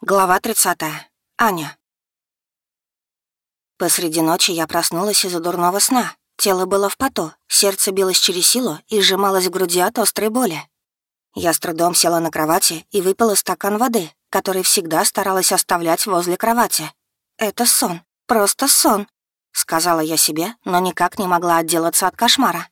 Глава 30. Аня. Посреди ночи я проснулась из-за дурного сна. Тело было в поту, сердце билось через силу и сжималось в груди от острой боли. Я с трудом села на кровати и выпила стакан воды, который всегда старалась оставлять возле кровати. «Это сон, просто сон», — сказала я себе, но никак не могла отделаться от кошмара.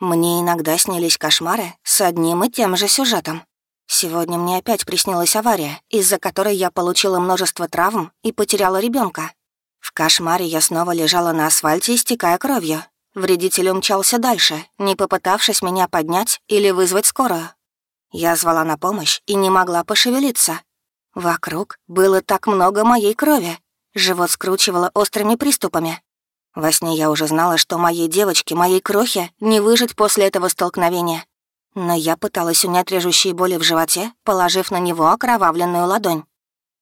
Мне иногда снились кошмары с одним и тем же сюжетом. Сегодня мне опять приснилась авария, из-за которой я получила множество травм и потеряла ребенка. В кошмаре я снова лежала на асфальте, истекая кровью. Вредитель умчался дальше, не попытавшись меня поднять или вызвать скорую. Я звала на помощь и не могла пошевелиться. Вокруг было так много моей крови. Живот скручивало острыми приступами. Во сне я уже знала, что моей девочке, моей крохе, не выжить после этого столкновения. Но я пыталась унять режущие боли в животе, положив на него окровавленную ладонь.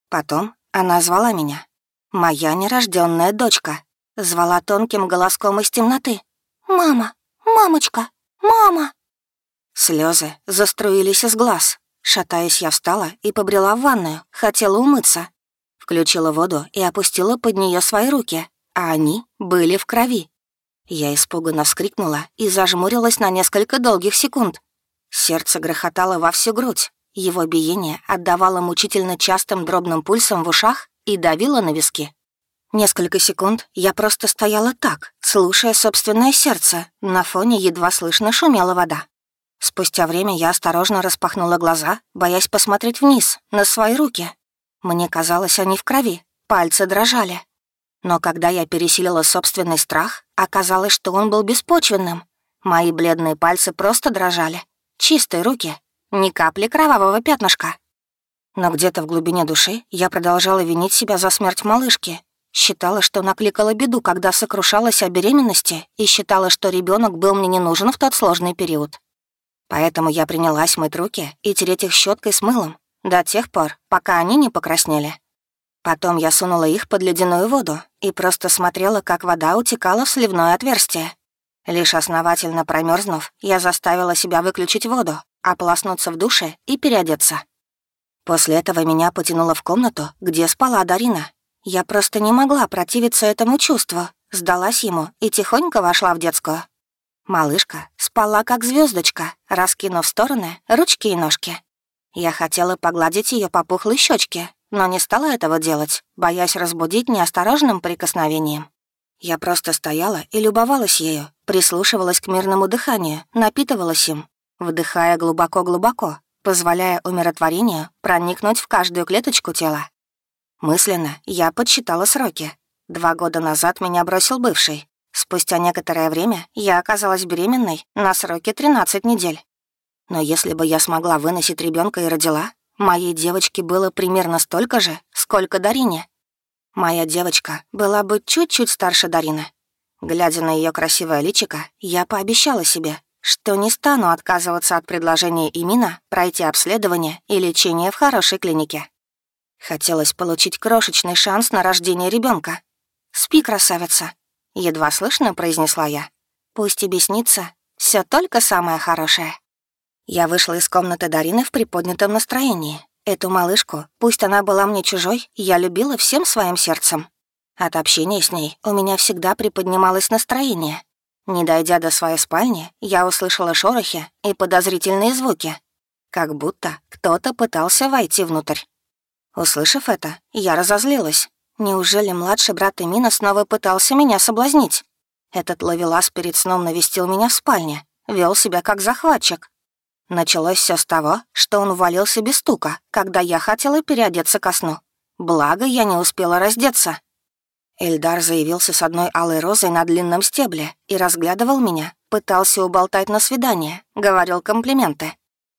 Потом она звала меня. Моя нерожденная дочка. Звала тонким голоском из темноты. «Мама! Мамочка! Мама!» Слезы заструились из глаз. Шатаясь, я встала и побрела в ванную, хотела умыться. Включила воду и опустила под нее свои руки, а они были в крови. Я испуганно вскрикнула и зажмурилась на несколько долгих секунд. Сердце грохотало во всю грудь. Его биение отдавало мучительно частым дробным пульсом в ушах и давило на виски. Несколько секунд я просто стояла так, слушая собственное сердце. На фоне едва слышно шумела вода. Спустя время я осторожно распахнула глаза, боясь посмотреть вниз, на свои руки. Мне казалось, они в крови, пальцы дрожали. Но когда я пересилила собственный страх, оказалось, что он был беспочвенным. Мои бледные пальцы просто дрожали, Чистые руки, ни капли кровавого пятнышка. Но где-то в глубине души я продолжала винить себя за смерть малышки. Считала, что накликала беду, когда сокрушалась о беременности, и считала, что ребенок был мне не нужен в тот сложный период. Поэтому я принялась мыть руки и тереть их щеткой с мылом до тех пор, пока они не покраснели. Потом я сунула их под ледяную воду и просто смотрела, как вода утекала в сливное отверстие. Лишь основательно промерзнув, я заставила себя выключить воду, ополоснуться в душе и переодеться. После этого меня потянуло в комнату, где спала Дарина. Я просто не могла противиться этому чувству, сдалась ему и тихонько вошла в детскую. Малышка спала как звездочка, раскинув стороны ручки и ножки. Я хотела погладить ее по пухлой щечке, но не стала этого делать, боясь разбудить неосторожным прикосновением. Я просто стояла и любовалась ею, прислушивалась к мирному дыханию, напитывалась им, вдыхая глубоко-глубоко, позволяя умиротворению проникнуть в каждую клеточку тела. Мысленно я подсчитала сроки. Два года назад меня бросил бывший. Спустя некоторое время я оказалась беременной на сроке 13 недель. Но если бы я смогла выносить ребенка и родила, моей девочке было примерно столько же, сколько Дарине. Моя девочка была бы чуть-чуть старше Дарины. Глядя на ее красивое личико, я пообещала себе, что не стану отказываться от предложения Имина пройти обследование и лечение в хорошей клинике. Хотелось получить крошечный шанс на рождение ребенка. «Спи, красавица», — едва слышно произнесла я. «Пусть тебе снится все только самое хорошее». Я вышла из комнаты Дарины в приподнятом настроении, Эту малышку, пусть она была мне чужой, я любила всем своим сердцем. От общения с ней у меня всегда приподнималось настроение. Не дойдя до своей спальни, я услышала шорохи и подозрительные звуки, как будто кто-то пытался войти внутрь. Услышав это, я разозлилась. Неужели младший брат Эмина снова пытался меня соблазнить? Этот ловелас перед сном навестил меня в спальне, вел себя как захватчик, Началось все с того, что он увалился без стука, когда я хотела переодеться ко сну. Благо, я не успела раздеться. Эльдар заявился с одной алой розой на длинном стебле и разглядывал меня, пытался уболтать на свидание, говорил комплименты.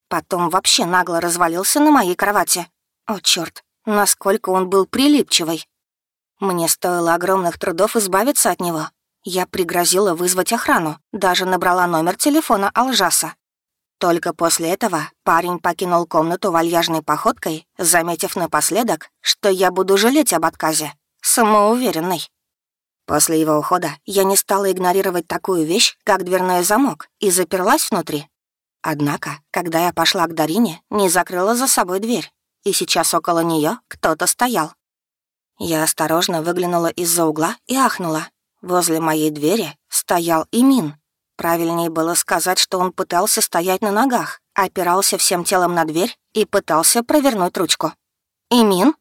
Потом вообще нагло развалился на моей кровати. О, черт, насколько он был прилипчивый. Мне стоило огромных трудов избавиться от него. Я пригрозила вызвать охрану, даже набрала номер телефона Алжаса. Только после этого парень покинул комнату вальяжной походкой, заметив напоследок, что я буду жалеть об отказе. Самоуверенный. После его ухода я не стала игнорировать такую вещь, как дверной замок, и заперлась внутри. Однако, когда я пошла к Дарине, не закрыла за собой дверь. и сейчас около нее кто-то стоял. Я осторожно выглянула из-за угла и ахнула. Возле моей двери стоял Имин. Правильнее было сказать, что он пытался стоять на ногах, опирался всем телом на дверь и пытался провернуть ручку. «Имин?»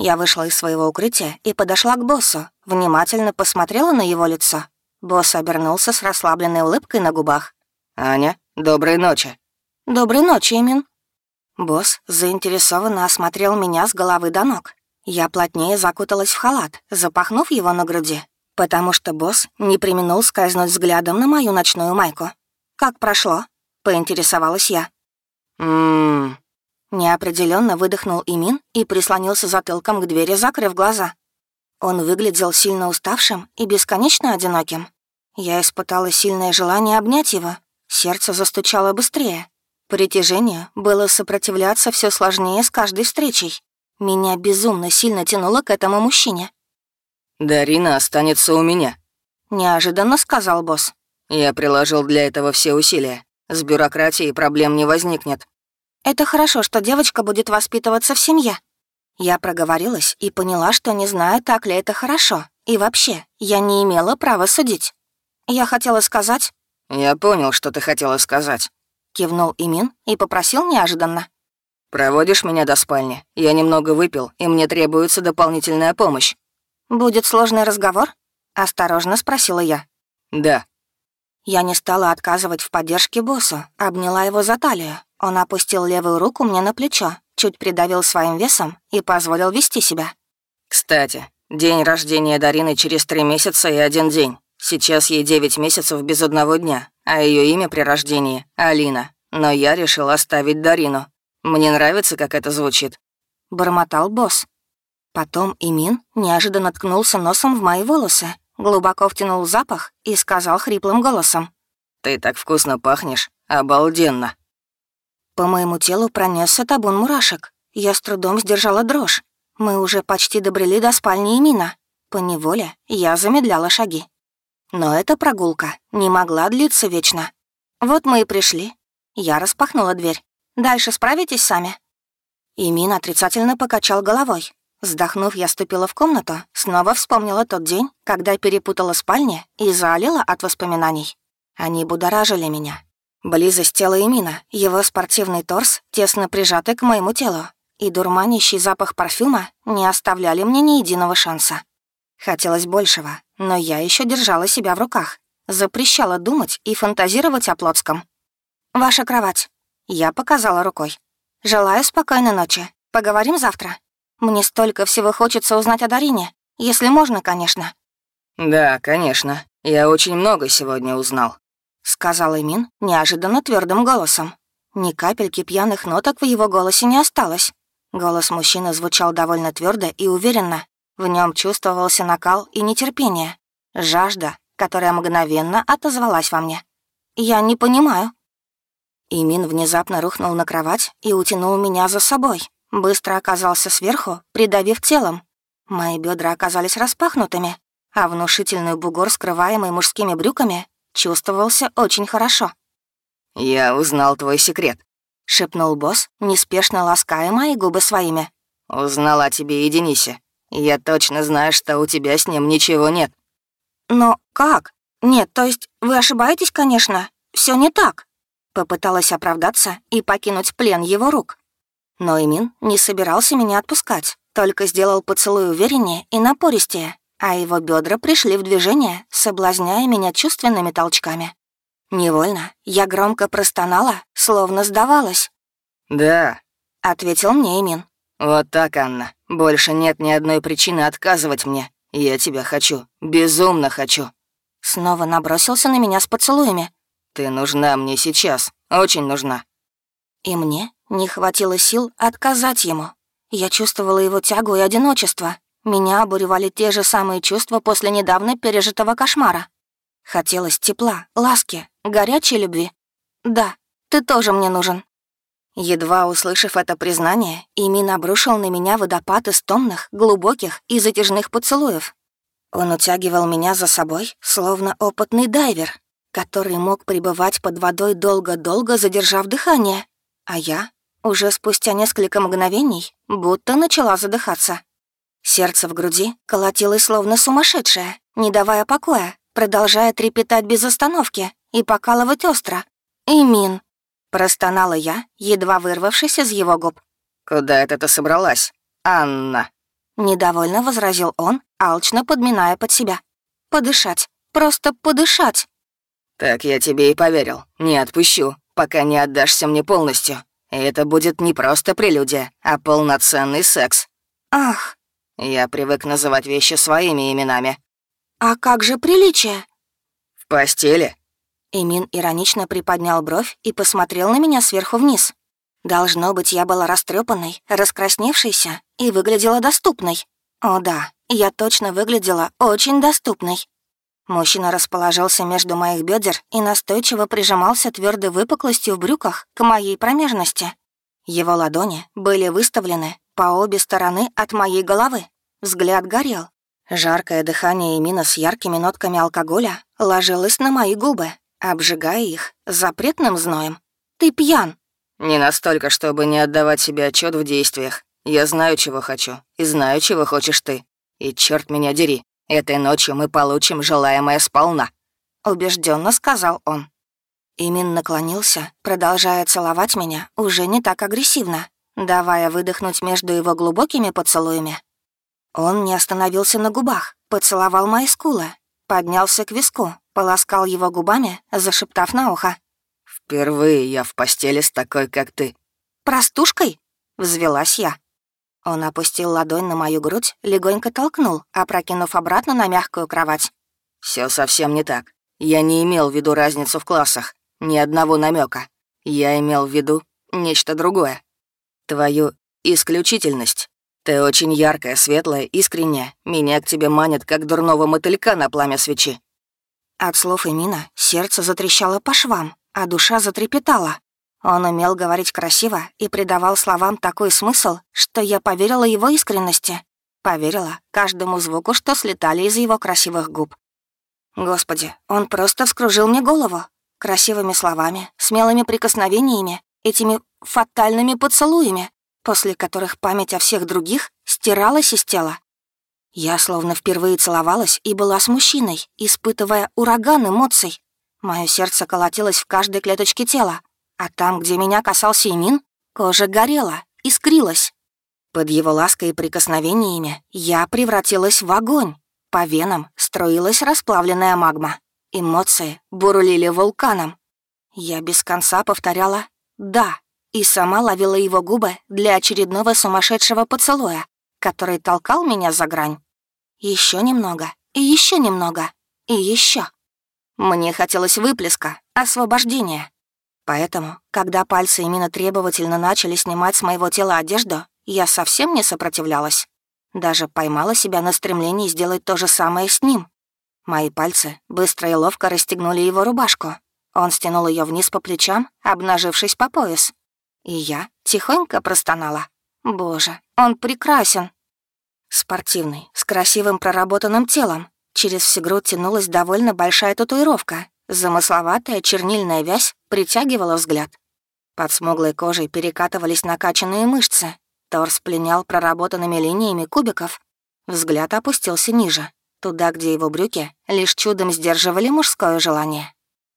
Я вышла из своего укрытия и подошла к боссу, внимательно посмотрела на его лицо. Босс обернулся с расслабленной улыбкой на губах. «Аня, доброй ночи». «Доброй ночи, Имин». Босс заинтересованно осмотрел меня с головы до ног. Я плотнее закуталась в халат, запахнув его на груди, потому что босс не применул скользнуть взглядом на мою ночную майку. «Как прошло?» — поинтересовалась я. «Ммм...» Неопределенно выдохнул Имин и прислонился затылком к двери, закрыв глаза. Он выглядел сильно уставшим и бесконечно одиноким. Я испытала сильное желание обнять его. Сердце застучало быстрее. Притяжению было сопротивляться все сложнее с каждой встречей. Меня безумно сильно тянуло к этому мужчине. «Дарина останется у меня», — неожиданно сказал босс. «Я приложил для этого все усилия. С бюрократией проблем не возникнет. Это хорошо, что девочка будет воспитываться в семье. Я проговорилась и поняла, что не знаю, так ли это хорошо. И вообще, я не имела права судить. Я хотела сказать... «Я понял, что ты хотела сказать», — кивнул Имин и попросил неожиданно. «Проводишь меня до спальни? Я немного выпил, и мне требуется дополнительная помощь». «Будет сложный разговор?» — осторожно спросила я. «Да». Я не стала отказывать в поддержке боссу, обняла его за талию, он опустил левую руку мне на плечо, чуть придавил своим весом и позволил вести себя. «Кстати, день рождения Дарины через три месяца и один день. Сейчас ей девять месяцев без одного дня, а ее имя при рождении — Алина. Но я решил оставить Дарину. Мне нравится, как это звучит». Бормотал босс. Потом Имин неожиданно ткнулся носом в мои волосы, глубоко втянул запах и сказал хриплым голосом. «Ты так вкусно пахнешь. Обалденно». По моему телу пронесся табун мурашек. Я с трудом сдержала дрожь. Мы уже почти добрели до спальни Эмина. По неволе я замедляла шаги. Но эта прогулка не могла длиться вечно. Вот мы и пришли. Я распахнула дверь. Дальше справитесь сами. Имин отрицательно покачал головой. Вздохнув, я ступила в комнату, снова вспомнила тот день, когда перепутала спальни и залила от воспоминаний. Они будоражили меня, Близость тела Эмина, его спортивный торс, тесно прижатый к моему телу, и дурманящий запах парфюма не оставляли мне ни единого шанса. Хотелось большего, но я еще держала себя в руках, запрещала думать и фантазировать о Плотском. «Ваша кровать», — я показала рукой. «Желаю спокойной ночи. Поговорим завтра. Мне столько всего хочется узнать о Дарине, если можно, конечно». «Да, конечно. Я очень много сегодня узнал», сказал Эмин неожиданно твердым голосом. Ни капельки пьяных ноток в его голосе не осталось. Голос мужчины звучал довольно твердо и уверенно. В нем чувствовался накал и нетерпение, жажда, которая мгновенно отозвалась во мне. «Я не понимаю». Имин внезапно рухнул на кровать и утянул меня за собой. Быстро оказался сверху, придавив телом. Мои бедра оказались распахнутыми, а внушительный бугор, скрываемый мужскими брюками, чувствовался очень хорошо. «Я узнал твой секрет», — шепнул босс, неспешно лаская мои губы своими. «Узнала о тебе и Денисе. Я точно знаю, что у тебя с ним ничего нет». «Но как? Нет, то есть вы ошибаетесь, конечно. Все не так». Попыталась оправдаться и покинуть плен его рук. Но Имин не собирался меня отпускать, только сделал поцелуй увереннее и напористее, а его бедра пришли в движение, соблазняя меня чувственными толчками. Невольно я громко простонала, словно сдавалась. «Да», — ответил мне Эмин. «Вот так, Анна. Больше нет ни одной причины отказывать мне. Я тебя хочу. Безумно хочу». Снова набросился на меня с поцелуями. «Ты нужна мне сейчас. Очень нужна». И мне не хватило сил отказать ему. Я чувствовала его тягу и одиночество, меня обуревали те же самые чувства после недавно пережитого кошмара. Хотелось тепла, ласки, горячей любви. Да, ты тоже мне нужен. Едва услышав это признание, Имин обрушил на меня водопад из томных, глубоких и затяжных поцелуев. Он утягивал меня за собой, словно опытный дайвер, который мог пребывать под водой долго-долго, задержав дыхание. А я уже спустя несколько мгновений будто начала задыхаться. Сердце в груди колотилось словно сумасшедшее, не давая покоя, продолжая трепетать без остановки и покалывать остро. «Имин!» — простонала я, едва вырвавшись из его губ. «Куда это ты собралась, Анна?» Недовольно возразил он, алчно подминая под себя. «Подышать. Просто подышать». «Так я тебе и поверил. Не отпущу, пока не отдашься мне полностью. Это будет не просто прелюдия, а полноценный секс». «Ах!» Я привык называть вещи своими именами. «А как же приличие?» «В постели». Эмин иронично приподнял бровь и посмотрел на меня сверху вниз. Должно быть, я была растрепанной, раскрасневшейся и выглядела доступной. О да, я точно выглядела очень доступной. Мужчина расположился между моих бедер и настойчиво прижимался твердой выпуклостью в брюках к моей промежности. Его ладони были выставлены по обе стороны от моей головы. Взгляд горел. Жаркое дыхание Эмина с яркими нотками алкоголя ложилось на мои губы, обжигая их запретным зноем. «Ты пьян!» «Не настолько, чтобы не отдавать себе отчет в действиях. Я знаю, чего хочу, и знаю, чего хочешь ты. И черт меня дери, этой ночью мы получим желаемое сполна», — убежденно сказал он. Имин наклонился, продолжая целовать меня уже не так агрессивно, давая выдохнуть между его глубокими поцелуями. Он не остановился на губах, поцеловал мои скулы, поднялся к виску, полоскал его губами, зашептав на ухо. «Впервые я в постели с такой, как ты». «Простушкой?» — взвелась я. Он опустил ладонь на мою грудь, легонько толкнул, опрокинув обратно на мягкую кровать. Все совсем не так. Я не имел в виду разницу в классах. Ни одного намека. Я имел в виду нечто другое. Твою исключительность. Ты очень яркая, светлая, искренняя. Меня к тебе манит, как дурного мотылька на пламя свечи». От слов Эмина сердце затрещало по швам, а душа затрепетала. Он умел говорить красиво и придавал словам такой смысл, что я поверила его искренности. Поверила каждому звуку, что слетали из его красивых губ. Господи, он просто вскружил мне голову. Красивыми словами, смелыми прикосновениями, этими фатальными поцелуями, после которых память о всех других стиралась из тела. Я словно впервые целовалась и была с мужчиной, испытывая ураган эмоций. Мое сердце колотилось в каждой клеточке тела, а там, где меня касался Имин, кожа горела, искрилась. Под его лаской и прикосновениями я превратилась в огонь. По венам струилась расплавленная магма. Эмоции бурлили вулканом. Я без конца повторяла «да» и сама ловила его губы для очередного сумасшедшего поцелуя, который толкал меня за грань. Еще немного, и еще немного, и еще. Мне хотелось выплеска, освобождения. Поэтому, когда пальцы именно требовательно начали снимать с моего тела одежду, я совсем не сопротивлялась. Даже поймала себя на стремлении сделать то же самое с ним. Мои пальцы быстро и ловко расстегнули его рубашку. Он стянул ее вниз по плечам, обнажившись по пояс. И я тихонько простонала. «Боже, он прекрасен!» Спортивный, с красивым проработанным телом. Через всю грудь тянулась довольно большая татуировка, Замысловатая чернильная вязь притягивала взгляд. Под смуглой кожей перекатывались накачанные мышцы. Торс пленял проработанными линиями кубиков. Взгляд опустился ниже, туда, где его брюки лишь чудом сдерживали мужское желание.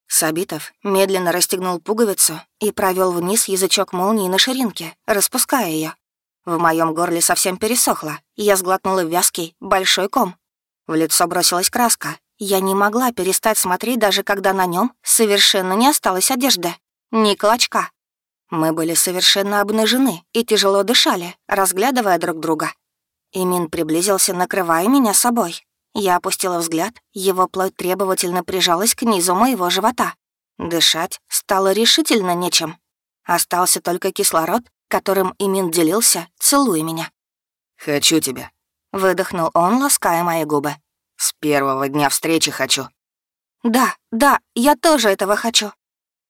Сабитов медленно расстегнул пуговицу и провел вниз язычок молнии на ширинке, распуская ее. В моем горле совсем пересохло, и я сглотнула вязкий, большой ком. В лицо бросилась краска, я не могла перестать смотреть, даже когда на нем совершенно не осталось одежды. Ни клочка. Мы были совершенно обнажены и тяжело дышали, разглядывая друг друга. Имин приблизился, накрывая меня собой. Я опустила взгляд, его плоть требовательно прижалась к низу моего живота. Дышать стало решительно нечем. Остался только кислород, которым Имин делился, целуя меня. «Хочу тебя», — выдохнул он, лаская мои губы. С первого дня встречи хочу». «Да, да, я тоже этого хочу.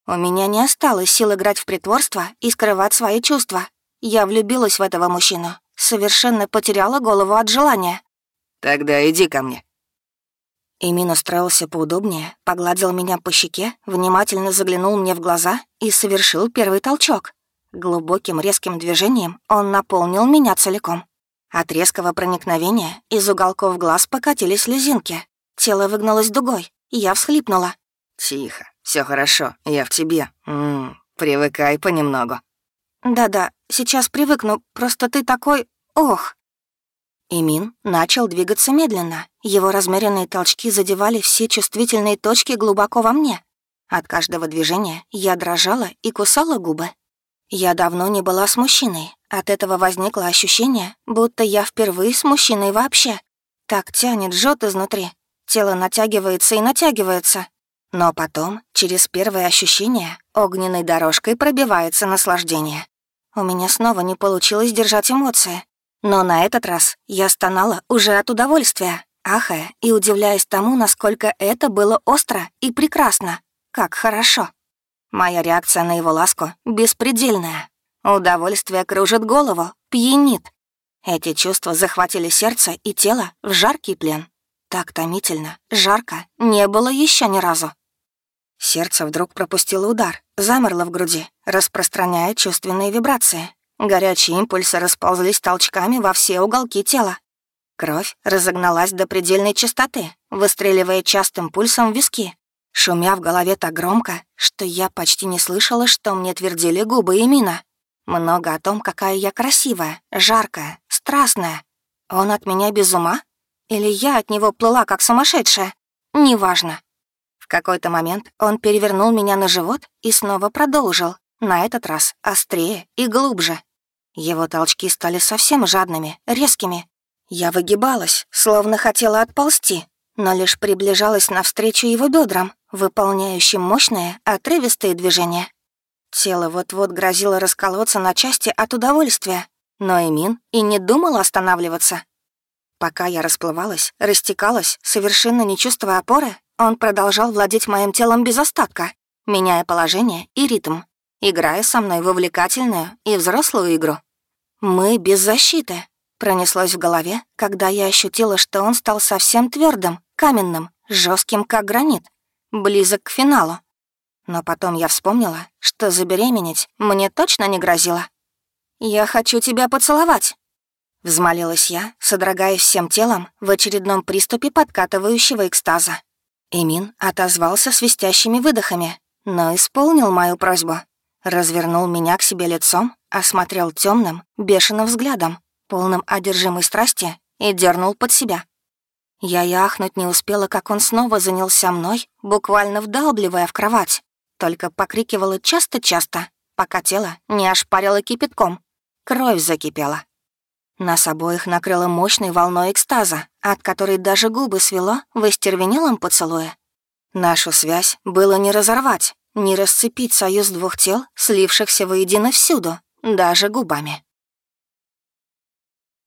У меня не осталось сил играть в притворство и скрывать свои чувства. Я влюбилась в этого мужчину, совершенно потеряла голову от желания». «Тогда иди ко мне». Имин устроился поудобнее, погладил меня по щеке, внимательно заглянул мне в глаза и совершил первый толчок. Глубоким резким движением он наполнил меня целиком. От резкого проникновения из уголков глаз покатились слезинки. Тело выгнулось дугой, и я всхлипнула. «Тихо, все хорошо, я в тебе. М -м, привыкай понемногу». «Да-да, сейчас привыкну, просто ты такой... Ох!» Имин начал двигаться медленно. Его размеренные толчки задевали все чувствительные точки глубоко во мне. От каждого движения я дрожала и кусала губы. Я давно не была с мужчиной. От этого возникло ощущение, будто я впервые с мужчиной вообще. Так тянет, жжет изнутри. Тело натягивается и натягивается. Но потом, через первое ощущение, огненной дорожкой пробивается наслаждение. У меня снова не получилось держать эмоции. Но на этот раз я стонала уже от удовольствия, ахая и удивляясь тому, насколько это было остро и прекрасно. Как хорошо. Моя реакция на его ласку беспредельная. Удовольствие кружит голову, пьянит. Эти чувства захватили сердце и тело в жаркий плен. Так томительно, жарко, не было еще ни разу. Сердце вдруг пропустило удар, замерло в груди, распространяя чувственные вибрации. Горячие импульсы расползлись толчками во все уголки тела. Кровь разогналась до предельной частоты, выстреливая частым пульсом в виски, шумя в голове так громко, что я почти не слышала, что мне твердили губы и мина. Много о том, какая я красивая, жаркая, страстная. Он от меня без ума? Или я от него плыла, как сумасшедшая? Неважно какой-то момент он перевернул меня на живот и снова продолжил, на этот раз острее и глубже. Его толчки стали совсем жадными, резкими. Я выгибалась, словно хотела отползти, но лишь приближалась навстречу его бедрам, выполняющим мощные, отрывистые движения. Тело вот-вот грозило расколоться на части от удовольствия, но Эмин и не думал останавливаться. Пока я расплывалась, растекалась, совершенно не чувствуя опоры, он продолжал владеть моим телом без остатка, меняя положение и ритм, играя со мной в увлекательную и взрослую игру. «Мы без защиты», — пронеслось в голове, когда я ощутила, что он стал совсем твердым, каменным, жестким, как гранит, близок к финалу. Но потом я вспомнила, что забеременеть мне точно не грозило. «Я хочу тебя поцеловать», — взмолилась я, содрогаясь всем телом в очередном приступе подкатывающего экстаза. Эмин отозвался свистящими выдохами, но исполнил мою просьбу. Развернул меня к себе лицом, осмотрел темным, бешеным взглядом, полным одержимой страсти, и дернул под себя. Я и ахнуть не успела, как он снова занялся мной, буквально вдалбливая в кровать. Только покрикивала часто-часто, пока тело не ошпарило кипятком. Кровь закипела. Нас обоих накрыло мощной волной экстаза, от которой даже губы свело в истервенелом поцелуе. Нашу связь было не разорвать, не расцепить союз двух тел, слившихся воедино всюду, даже губами.